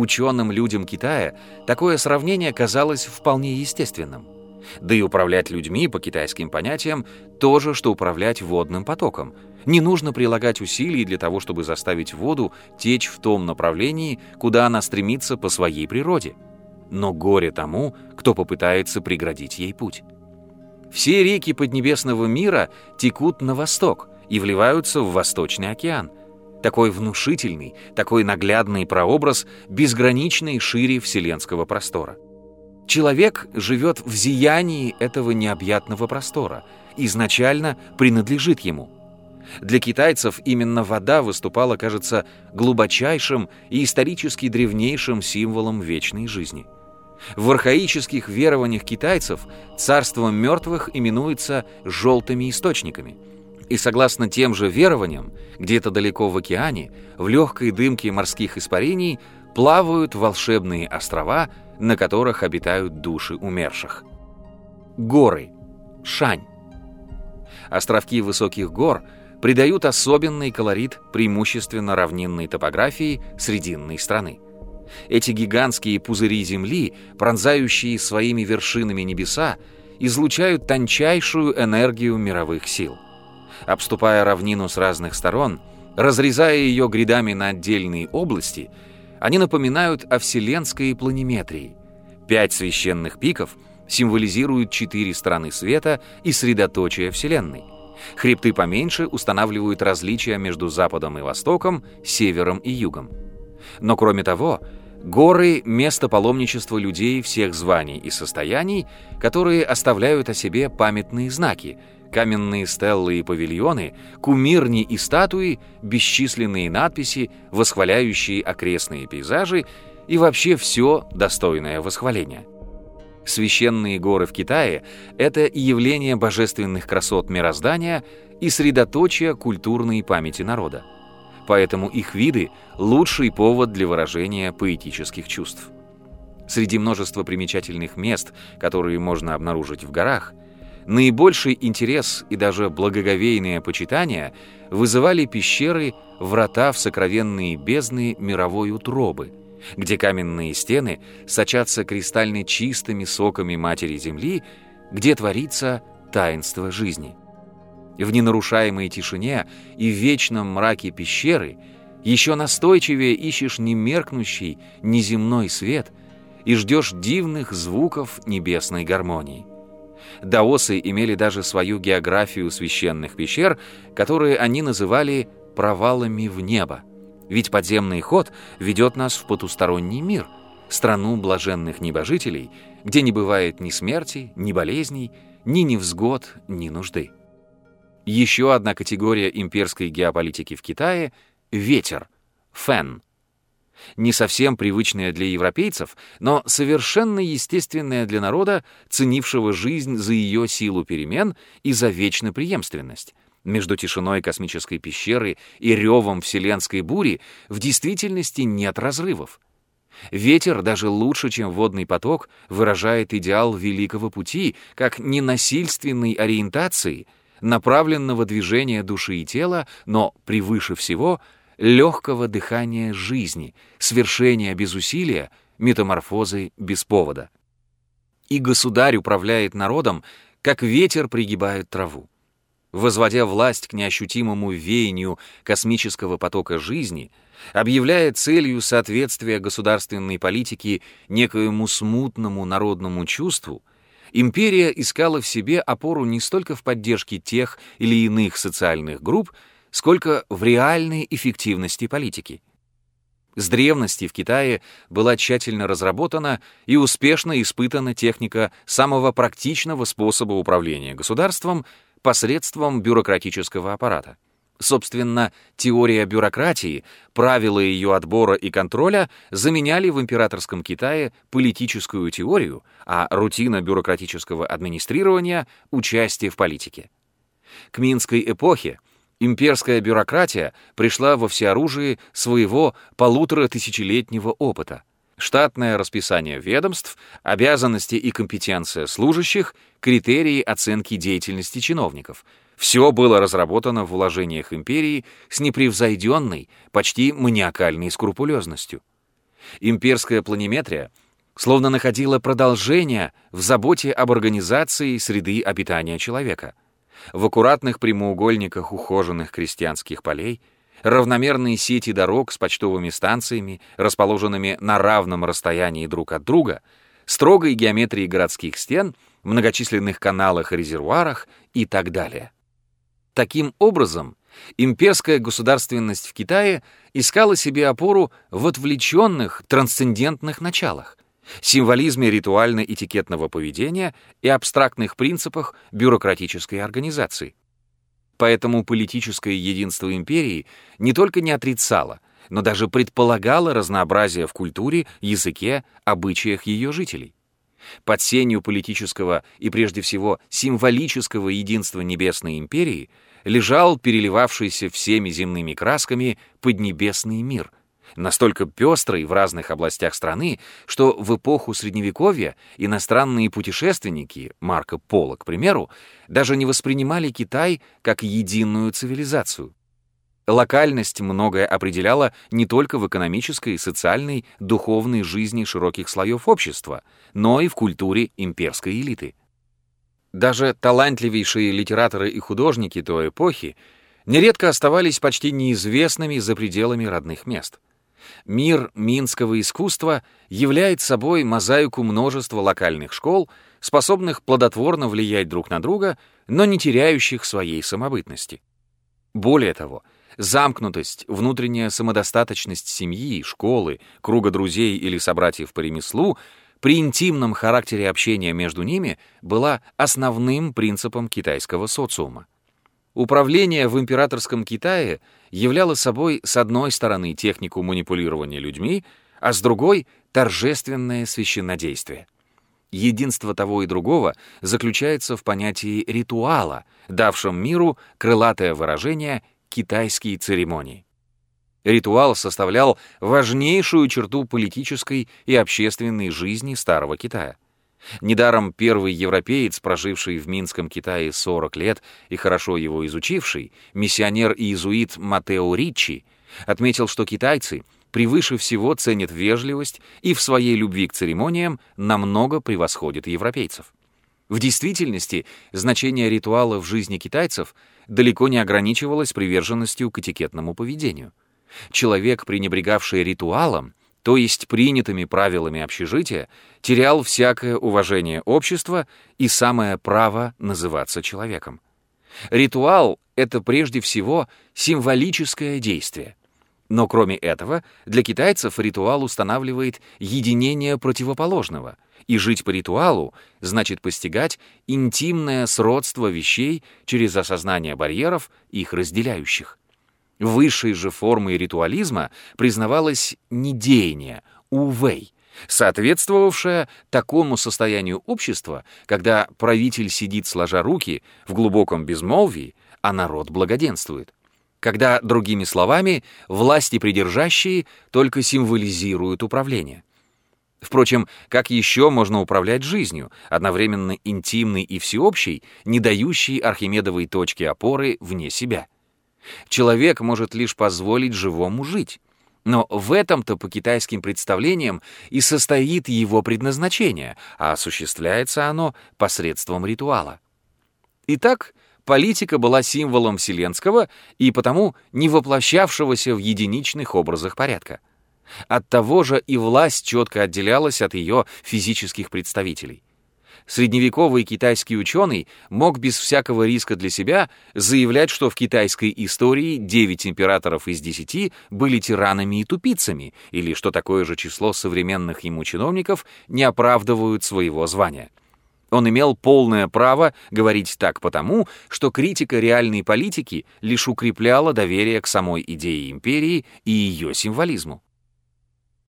Ученым людям Китая такое сравнение казалось вполне естественным. Да и управлять людьми по китайским понятиям то же, что управлять водным потоком. Не нужно прилагать усилий для того, чтобы заставить воду течь в том направлении, куда она стремится по своей природе. Но горе тому, кто попытается преградить ей путь. Все реки Поднебесного мира текут на восток и вливаются в Восточный океан – такой внушительный, такой наглядный прообраз безграничной шире вселенского простора. Человек живет в зиянии этого необъятного простора, изначально принадлежит ему. Для китайцев именно вода выступала, кажется, глубочайшим и исторически древнейшим символом вечной жизни. В архаических верованиях китайцев царство мертвых именуется «желтыми источниками», и согласно тем же верованиям, где-то далеко в океане, в легкой дымке морских испарений плавают волшебные острова, на которых обитают души умерших. Горы. Шань. Островки высоких гор придают особенный колорит преимущественно равнинной топографии Срединной страны. Эти гигантские пузыри земли, пронзающие своими вершинами небеса, излучают тончайшую энергию мировых сил – обступая равнину с разных сторон, разрезая ее грядами на отдельные области, они напоминают о вселенской планиметрии. Пять священных пиков символизируют четыре страны света и средоточие Вселенной. Хребты поменьше устанавливают различия между Западом и Востоком, Севером и Югом. Но кроме того, горы — место паломничества людей всех званий и состояний, которые оставляют о себе памятные знаки — каменные стеллы и павильоны, кумирни и статуи, бесчисленные надписи, восхваляющие окрестные пейзажи и вообще все достойное восхваления. Священные горы в Китае — это явление божественных красот мироздания и средоточие культурной памяти народа. Поэтому их виды — лучший повод для выражения поэтических чувств. Среди множества примечательных мест, которые можно обнаружить в горах — Наибольший интерес и даже благоговейное почитание вызывали пещеры врата в сокровенные бездны мировой утробы, где каменные стены сочатся кристально чистыми соками Матери Земли, где творится таинство жизни. В ненарушаемой тишине и в вечном мраке пещеры еще настойчивее ищешь немеркнущий неземной свет и ждешь дивных звуков небесной гармонии. Даосы имели даже свою географию священных пещер, которые они называли «провалами в небо». Ведь подземный ход ведет нас в потусторонний мир, страну блаженных небожителей, где не бывает ни смерти, ни болезней, ни невзгод, ни нужды. Еще одна категория имперской геополитики в Китае — ветер, фэн — не совсем привычная для европейцев, но совершенно естественная для народа, ценившего жизнь за ее силу перемен и за вечную преемственность. Между тишиной космической пещеры и ревом вселенской бури в действительности нет разрывов. Ветер даже лучше, чем водный поток, выражает идеал великого пути как ненасильственной ориентации, направленного движения души и тела, но превыше всего — легкого дыхания жизни, свершения без усилия, метаморфозы без повода. И государь управляет народом, как ветер пригибает траву. Возводя власть к неощутимому веянию космического потока жизни, объявляя целью соответствия государственной политики некоему смутному народному чувству, империя искала в себе опору не столько в поддержке тех или иных социальных групп, сколько в реальной эффективности политики. С древности в Китае была тщательно разработана и успешно испытана техника самого практичного способа управления государством посредством бюрократического аппарата. Собственно, теория бюрократии, правила ее отбора и контроля заменяли в императорском Китае политическую теорию, а рутина бюрократического администрирования — участие в политике. К Минской эпохе Имперская бюрократия пришла во всеоружии своего полутора тысячелетнего опыта. Штатное расписание ведомств, обязанности и компетенция служащих, критерии оценки деятельности чиновников. Все было разработано в вложениях империи с непревзойденной, почти маниакальной скрупулезностью. Имперская планиметрия словно находила продолжение в заботе об организации среды обитания человека. В аккуратных прямоугольниках ухоженных крестьянских полей, равномерные сети дорог с почтовыми станциями, расположенными на равном расстоянии друг от друга, строгой геометрии городских стен, многочисленных каналах и резервуарах и так далее. Таким образом, имперская государственность в Китае искала себе опору в отвлеченных трансцендентных началах, символизме ритуально-этикетного поведения и абстрактных принципах бюрократической организации. Поэтому политическое единство империи не только не отрицало, но даже предполагало разнообразие в культуре, языке, обычаях ее жителей. Под сенью политического и прежде всего символического единства Небесной империи лежал переливавшийся всеми земными красками поднебесный мир — настолько пестрый в разных областях страны, что в эпоху Средневековья иностранные путешественники, Марко Поло, к примеру, даже не воспринимали Китай как единую цивилизацию. Локальность многое определяла не только в экономической, социальной, духовной жизни широких слоев общества, но и в культуре имперской элиты. Даже талантливейшие литераторы и художники той эпохи нередко оставались почти неизвестными за пределами родных мест. Мир минского искусства являет собой мозаику множества локальных школ, способных плодотворно влиять друг на друга, но не теряющих своей самобытности. Более того, замкнутость, внутренняя самодостаточность семьи, школы, круга друзей или собратьев по ремеслу при интимном характере общения между ними была основным принципом китайского социума. Управление в императорском Китае являло собой с одной стороны технику манипулирования людьми, а с другой — торжественное священнодействие. Единство того и другого заключается в понятии ритуала, давшем миру крылатое выражение «китайские церемонии». Ритуал составлял важнейшую черту политической и общественной жизни Старого Китая. Недаром первый европеец, проживший в Минском Китае 40 лет и хорошо его изучивший, миссионер и иезуит Матео Риччи, отметил, что китайцы превыше всего ценят вежливость и в своей любви к церемониям намного превосходят европейцев. В действительности, значение ритуала в жизни китайцев далеко не ограничивалось приверженностью к этикетному поведению. Человек, пренебрегавший ритуалом, то есть принятыми правилами общежития, терял всякое уважение общества и самое право называться человеком. Ритуал — это прежде всего символическое действие. Но кроме этого, для китайцев ритуал устанавливает единение противоположного, и жить по ритуалу значит постигать интимное сродство вещей через осознание барьеров, их разделяющих. Высшей же формой ритуализма признавалось недеяние, увей, соответствовавшее такому состоянию общества, когда правитель сидит сложа руки в глубоком безмолвии, а народ благоденствует. Когда, другими словами, власти придержащие только символизируют управление. Впрочем, как еще можно управлять жизнью, одновременно интимной и всеобщей, не дающей Архимедовой точки опоры вне себя? Человек может лишь позволить живому жить. Но в этом-то по китайским представлениям и состоит его предназначение, а осуществляется оно посредством ритуала. Итак, политика была символом вселенского и потому не воплощавшегося в единичных образах порядка. От того же и власть четко отделялась от ее физических представителей. Средневековый китайский ученый мог без всякого риска для себя заявлять, что в китайской истории 9 императоров из 10 были тиранами и тупицами, или что такое же число современных ему чиновников не оправдывают своего звания. Он имел полное право говорить так потому, что критика реальной политики лишь укрепляла доверие к самой идее империи и ее символизму.